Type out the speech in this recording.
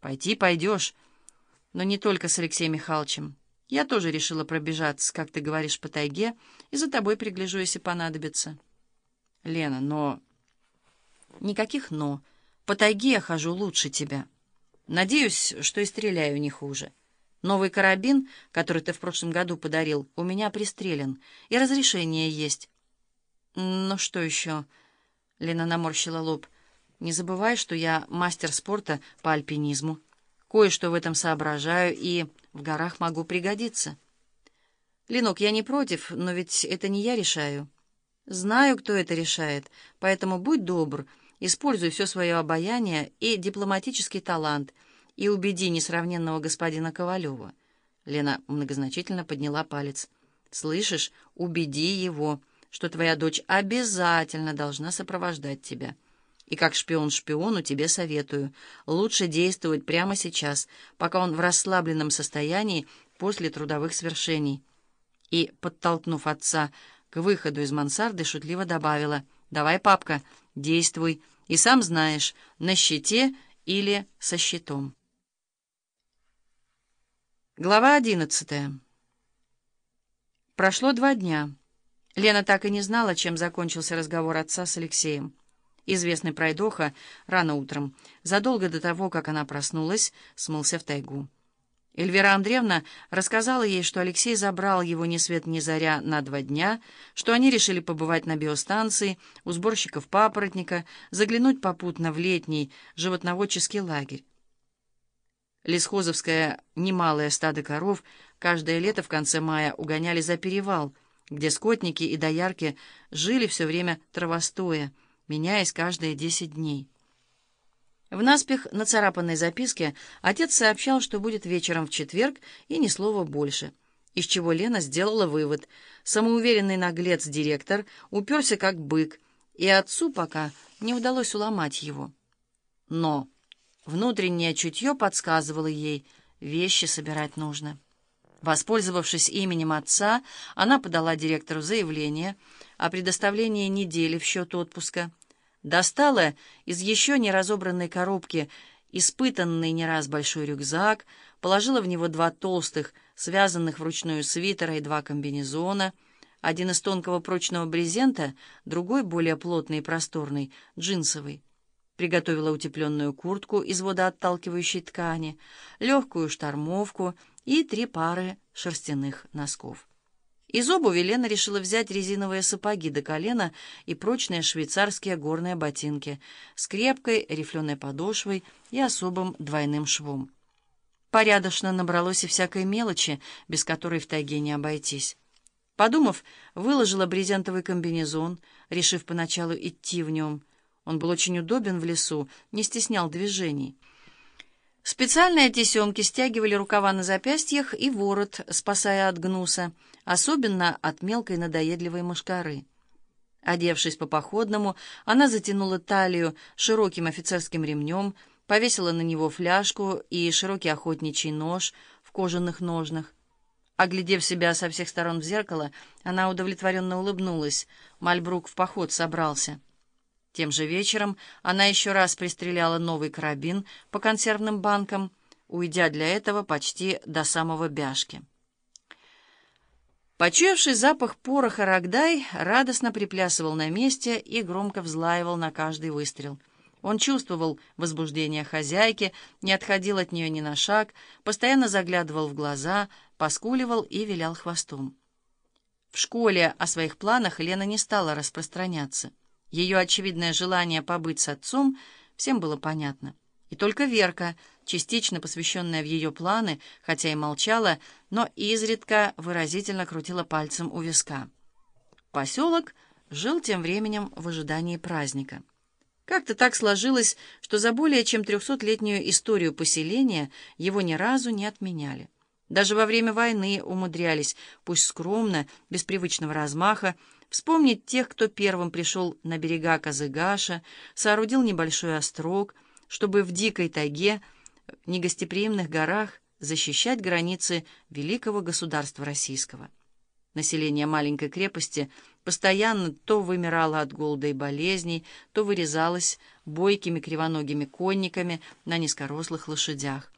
Пойти пойдешь, но не только с Алексеем Михайловичем. Я тоже решила пробежаться, как ты говоришь, по тайге, и за тобой пригляжу, если понадобится. Лена, но... Никаких «но». По тайге я хожу лучше тебя. Надеюсь, что и стреляю не хуже. Новый карабин, который ты в прошлом году подарил, у меня пристрелен, и разрешение есть. Ну что еще? Лена наморщила лоб. Не забывай, что я мастер спорта по альпинизму. Кое-что в этом соображаю и в горах могу пригодиться. Ленок, я не против, но ведь это не я решаю. Знаю, кто это решает, поэтому будь добр, используй все свое обаяние и дипломатический талант и убеди несравненного господина Ковалева. Лена многозначительно подняла палец. «Слышишь, убеди его, что твоя дочь обязательно должна сопровождать тебя». И как шпион шпиону тебе советую, лучше действовать прямо сейчас, пока он в расслабленном состоянии после трудовых свершений. И, подтолкнув отца к выходу из мансарды, шутливо добавила, «Давай, папка, действуй, и сам знаешь, на щите или со щитом». Глава одиннадцатая. Прошло два дня. Лена так и не знала, чем закончился разговор отца с Алексеем. Известный пройдоха рано утром, задолго до того, как она проснулась, смылся в тайгу. Эльвира Андреевна рассказала ей, что Алексей забрал его ни свет ни заря на два дня, что они решили побывать на биостанции, у сборщиков папоротника, заглянуть попутно в летний животноводческий лагерь. Лесхозовское немалое стадо коров каждое лето в конце мая угоняли за перевал, где скотники и доярки жили все время травостоя, меняясь каждые десять дней. В наспех нацарапанной записке отец сообщал, что будет вечером в четверг, и ни слова больше, из чего Лена сделала вывод. Самоуверенный наглец-директор уперся как бык, и отцу пока не удалось уломать его. Но внутреннее чутье подсказывало ей, вещи собирать нужно. Воспользовавшись именем отца, она подала директору заявление о предоставлении недели в счет отпуска, Достала из еще не разобранной коробки испытанный не раз большой рюкзак, положила в него два толстых, связанных вручную свитера и два комбинезона, один из тонкого прочного брезента, другой, более плотный и просторный, джинсовый. Приготовила утепленную куртку из водоотталкивающей ткани, легкую штормовку и три пары шерстяных носков. Из обуви Лена решила взять резиновые сапоги до колена и прочные швейцарские горные ботинки с крепкой рифленой подошвой и особым двойным швом. Порядочно набралось и всякой мелочи, без которой в тайге не обойтись. Подумав, выложила брезентовый комбинезон, решив поначалу идти в нем. Он был очень удобен в лесу, не стеснял движений. Специальные тесемки стягивали рукава на запястьях и ворот, спасая от гнуса, особенно от мелкой надоедливой мошкары. Одевшись по-походному, она затянула талию широким офицерским ремнем, повесила на него фляжку и широкий охотничий нож в кожаных ножнах. Оглядев себя со всех сторон в зеркало, она удовлетворенно улыбнулась. Мальбрук в поход собрался. Тем же вечером она еще раз пристреляла новый карабин по консервным банкам, уйдя для этого почти до самого бяшки. Почуявший запах пороха Рогдай радостно приплясывал на месте и громко взлаивал на каждый выстрел. Он чувствовал возбуждение хозяйки, не отходил от нее ни на шаг, постоянно заглядывал в глаза, поскуливал и вилял хвостом. В школе о своих планах Лена не стала распространяться. Ее очевидное желание побыть с отцом всем было понятно. И только Верка, частично посвященная в ее планы, хотя и молчала, но изредка выразительно крутила пальцем у виска. Поселок жил тем временем в ожидании праздника. Как-то так сложилось, что за более чем трехсотлетнюю историю поселения его ни разу не отменяли. Даже во время войны умудрялись, пусть скромно, без привычного размаха, вспомнить тех, кто первым пришел на берега Казыгаша, соорудил небольшой острог, чтобы в дикой тайге, негостеприимных горах защищать границы великого государства российского. Население маленькой крепости постоянно то вымирало от голода и болезней, то вырезалось бойкими кривоногими конниками на низкорослых лошадях.